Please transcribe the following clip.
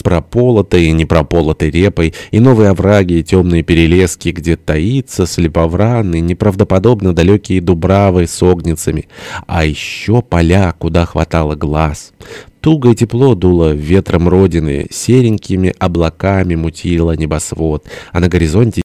с прополотой и непрополотой репой, и новые овраги, и темные перелески, где таится слеповран, и неправдоподобно далекие дубравы с огницами, А еще поля, куда хватало глаз. Туго и тепло дуло ветром родины, серенькими облаками мутило небосвод, а на горизонте